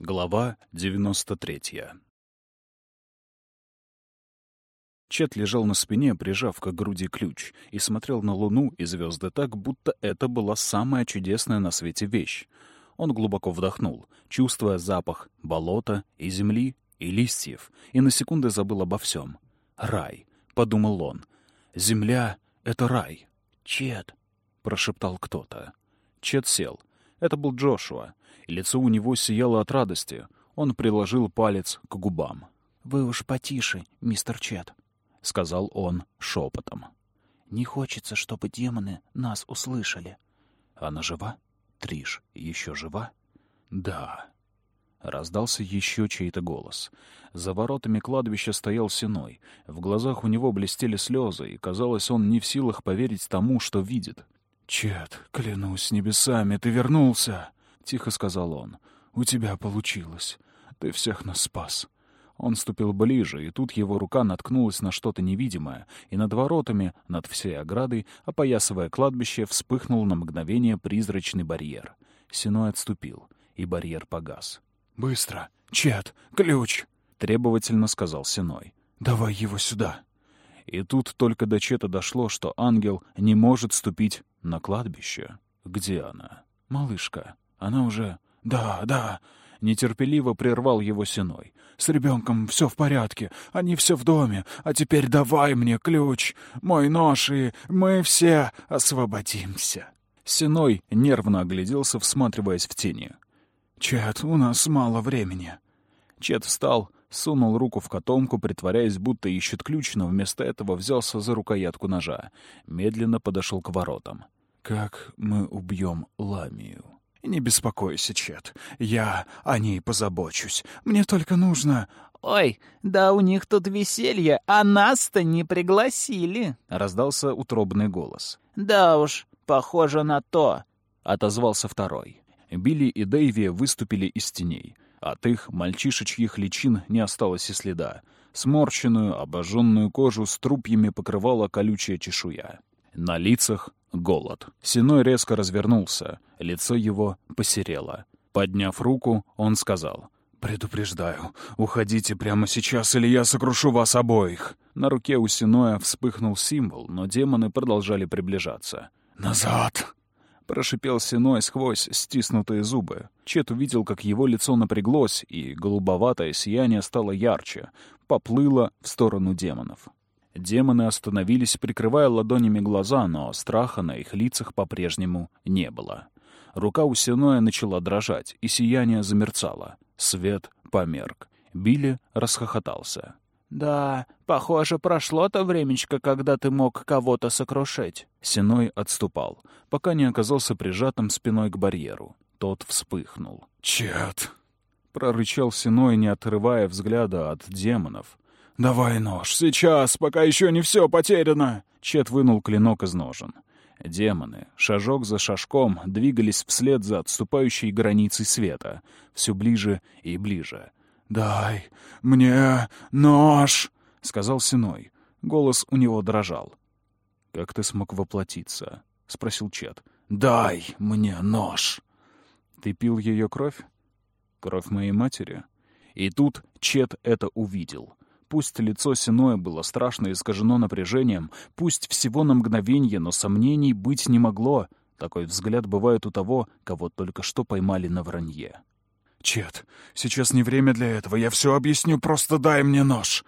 Глава 93 Чет лежал на спине, прижав к груди ключ, и смотрел на луну и звезды так, будто это была самая чудесная на свете вещь. Он глубоко вдохнул, чувствуя запах болота и земли, и листьев, и на секунду забыл обо всем. «Рай», — подумал он. «Земля — это рай». «Чет», — прошептал кто-то. Чет сел. Это был Джошуа. Лицо у него сияло от радости. Он приложил палец к губам. «Вы уж потише, мистер Чет», — сказал он шепотом. «Не хочется, чтобы демоны нас услышали». «Она жива? Триш еще жива?» «Да». Раздался еще чей-то голос. За воротами кладбища стоял Синой. В глазах у него блестели слезы, и, казалось, он не в силах поверить тому, что видит. «Чет, клянусь небесами, ты вернулся!» Тихо сказал он. «У тебя получилось. Ты всех нас спас». Он ступил ближе, и тут его рука наткнулась на что-то невидимое, и над воротами, над всей оградой, опоясывая кладбище, вспыхнул на мгновение призрачный барьер. Синой отступил, и барьер погас. «Быстро! Чет! Ключ!» — требовательно сказал Синой. «Давай его сюда!» И тут только до Чета дошло, что ангел не может ступить на кладбище. Где она? Малышка. Она уже... «Да, да!» — нетерпеливо прервал его Синой. «С ребенком все в порядке, они все в доме, а теперь давай мне ключ, мой нож, и мы все освободимся!» Синой нервно огляделся, всматриваясь в тени. «Чет, у нас мало времени». Чет встал, сунул руку в котомку, притворяясь, будто ищет ключ, но вместо этого взялся за рукоятку ножа. Медленно подошел к воротам. «Как мы убьем Ламию?» «Не беспокойся, Чет. Я о ней позабочусь. Мне только нужно...» «Ой, да у них тут веселье, а нас-то не пригласили!» — раздался утробный голос. «Да уж, похоже на то!» — отозвался второй. Билли и Дэйви выступили из теней. От их мальчишечьих личин не осталось и следа. Сморщенную, обожженную кожу с трупьями покрывала колючая чешуя. На лицах голод. Синой резко развернулся, лицо его посерело. Подняв руку, он сказал, «Предупреждаю, уходите прямо сейчас, или я сокрушу вас обоих». На руке у Синоя вспыхнул символ, но демоны продолжали приближаться. «Назад!» — прошипел Синой сквозь стиснутые зубы. Чет увидел, как его лицо напряглось, и голубоватое сияние стало ярче, поплыло в сторону демонов. Демоны остановились, прикрывая ладонями глаза, но страха на их лицах по-прежнему не было. Рука у Синоя начала дрожать, и сияние замерцало. Свет померк. Билли расхохотался. «Да, похоже, прошло то времечко, когда ты мог кого-то сокрушить». Синой отступал, пока не оказался прижатым спиной к барьеру. Тот вспыхнул. «Чет!» — прорычал Синой, не отрывая взгляда от демонов. «Давай нож, сейчас, пока еще не все потеряно!» Чет вынул клинок из ножен. Демоны, шажок за шажком, двигались вслед за отступающей границей света, все ближе и ближе. «Дай мне нож!» — сказал Синой. Голос у него дрожал. «Как ты смог воплотиться?» — спросил Чет. «Дай мне нож!» «Ты пил ее кровь?» «Кровь моей матери?» И тут Чет это увидел. Пусть лицо Синоя было страшно искажено напряжением, пусть всего на мгновенье, но сомнений быть не могло. Такой взгляд бывает у того, кого только что поймали на вранье. «Чет, сейчас не время для этого, я все объясню, просто дай мне нож!»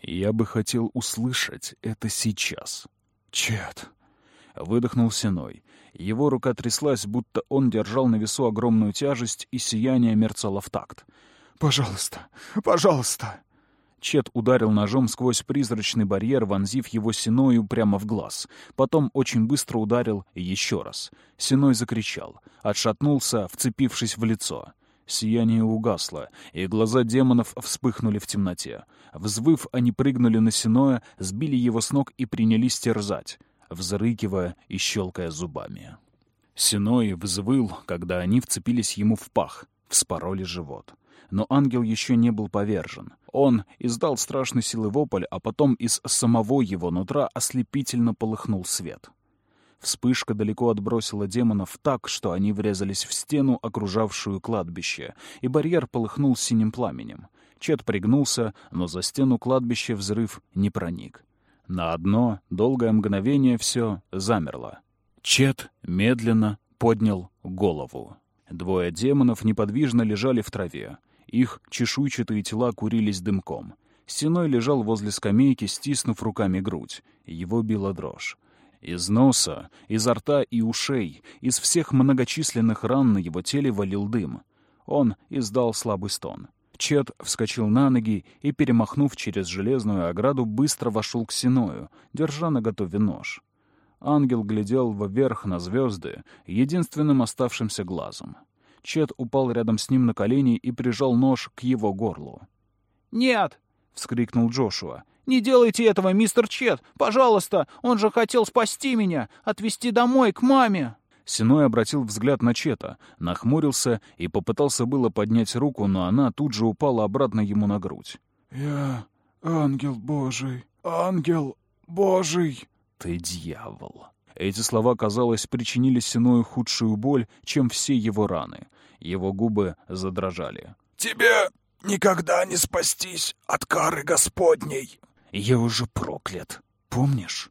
«Я бы хотел услышать это сейчас». «Чет!» — выдохнул Синой. Его рука тряслась, будто он держал на весу огромную тяжесть, и сияние мерцало в такт. «Пожалуйста, пожалуйста!» Чет ударил ножом сквозь призрачный барьер, вонзив его Синою прямо в глаз. Потом очень быстро ударил еще раз. Синой закричал. Отшатнулся, вцепившись в лицо. Сияние угасло, и глаза демонов вспыхнули в темноте. Взвыв, они прыгнули на Синоя, сбили его с ног и принялись терзать, взрыкивая и щелкая зубами. Синой взвыл, когда они вцепились ему в пах, вспороли живот но ангел еще не был повержен. Он издал страшный силы вопль, а потом из самого его нутра ослепительно полыхнул свет. Вспышка далеко отбросила демонов так, что они врезались в стену, окружавшую кладбище, и барьер полыхнул синим пламенем. Чет пригнулся, но за стену кладбища взрыв не проник. На одно долгое мгновение все замерло. Чет медленно поднял голову. Двое демонов неподвижно лежали в траве. Их чешуйчатые тела курились дымком. Стеной лежал возле скамейки, стиснув руками грудь. Его била дрожь. Из носа, изо рта и ушей, из всех многочисленных ран на его теле валил дым. Он издал слабый стон. Чет вскочил на ноги и, перемахнув через железную ограду, быстро вошел к Синою, держа на готове нож. Ангел глядел вверх на звезды, единственным оставшимся глазом. Чет упал рядом с ним на колени и прижал нож к его горлу. «Нет!» — вскрикнул Джошуа. «Не делайте этого, мистер Чет! Пожалуйста! Он же хотел спасти меня! Отвезти домой, к маме!» Синой обратил взгляд на Чета, нахмурился и попытался было поднять руку, но она тут же упала обратно ему на грудь. «Я ангел Божий, ангел Божий!» «Ты дьявол!» Эти слова, казалось, причинили Синою худшую боль, чем все его раны. Его губы задрожали. «Тебе никогда не спастись от кары Господней!» «Я уже проклят, помнишь?»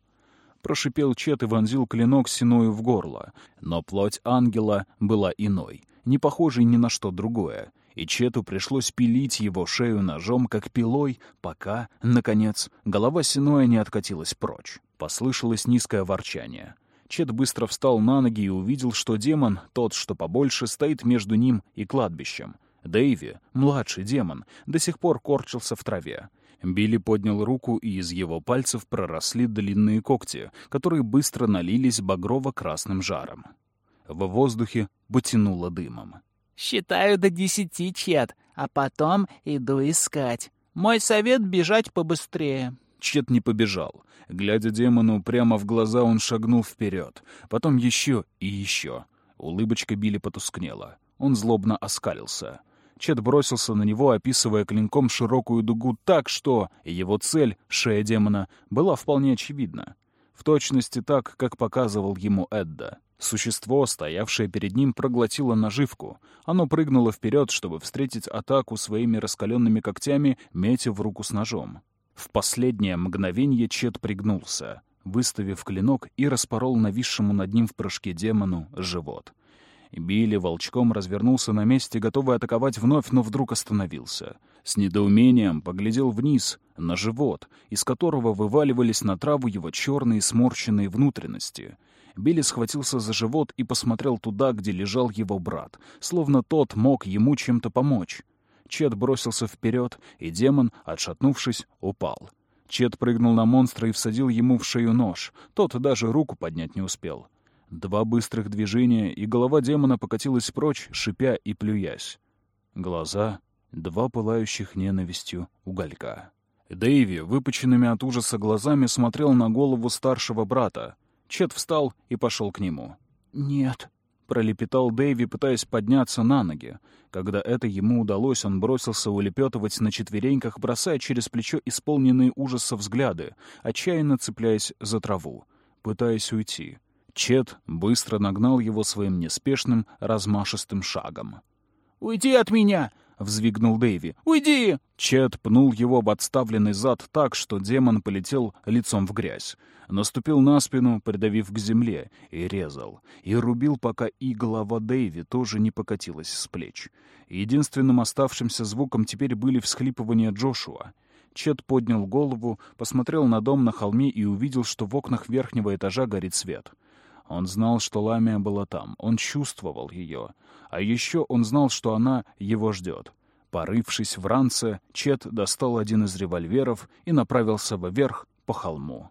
Прошипел Чет и вонзил клинок Синою в горло. Но плоть ангела была иной, не похожей ни на что другое. И Чету пришлось пилить его шею ножом, как пилой, пока, наконец, голова Синоя не откатилась прочь. Послышалось низкое ворчание. Чет быстро встал на ноги и увидел, что демон, тот, что побольше, стоит между ним и кладбищем. Дэйви, младший демон, до сих пор корчился в траве. Билли поднял руку, и из его пальцев проросли длинные когти, которые быстро налились багрово-красным жаром. В воздухе потянуло дымом. «Считаю до десяти, Чет, а потом иду искать. Мой совет — бежать побыстрее». Чет не побежал. Глядя демону прямо в глаза, он шагнул вперед. Потом еще и еще. Улыбочка Билли потускнела. Он злобно оскалился. Чет бросился на него, описывая клинком широкую дугу так, что его цель, шея демона, была вполне очевидна. В точности так, как показывал ему Эдда. Существо, стоявшее перед ним, проглотило наживку. Оно прыгнуло вперед, чтобы встретить атаку своими раскаленными когтями, метя в руку с ножом. В последнее мгновение Чет пригнулся, выставив клинок и распорол нависшему над ним в прыжке демону живот. Билли волчком развернулся на месте, готовый атаковать вновь, но вдруг остановился. С недоумением поглядел вниз, на живот, из которого вываливались на траву его черные сморщенные внутренности. Билли схватился за живот и посмотрел туда, где лежал его брат, словно тот мог ему чем-то помочь. Чет бросился вперед, и демон, отшатнувшись, упал. Чет прыгнул на монстра и всадил ему в шею нож. Тот даже руку поднять не успел. Два быстрых движения, и голова демона покатилась прочь, шипя и плюясь. Глаза — два пылающих ненавистью уголька. Дэйви, выпученными от ужаса глазами, смотрел на голову старшего брата. Чет встал и пошел к нему. «Нет», — пролепетал Дэйви, пытаясь подняться на ноги. Когда это ему удалось, он бросился улепетывать на четвереньках, бросая через плечо исполненные ужаса взгляды, отчаянно цепляясь за траву, пытаясь уйти. Чет быстро нагнал его своим неспешным, размашистым шагом. «Уйди от меня!» — взвигнул Дэйви. «Уйди!» Чет пнул его в отставленный зад так, что демон полетел лицом в грязь. Наступил на спину, придавив к земле, и резал. И рубил, пока и голова Дэйви тоже не покатилась с плеч. Единственным оставшимся звуком теперь были всхлипывания Джошуа. Чет поднял голову, посмотрел на дом на холме и увидел, что в окнах верхнего этажа горит свет — он знал, что Ламия была там, он чувствовал ее. А еще он знал, что она его ждет. Порывшись в ранце, Чет достал один из револьверов и направился вверх по холму.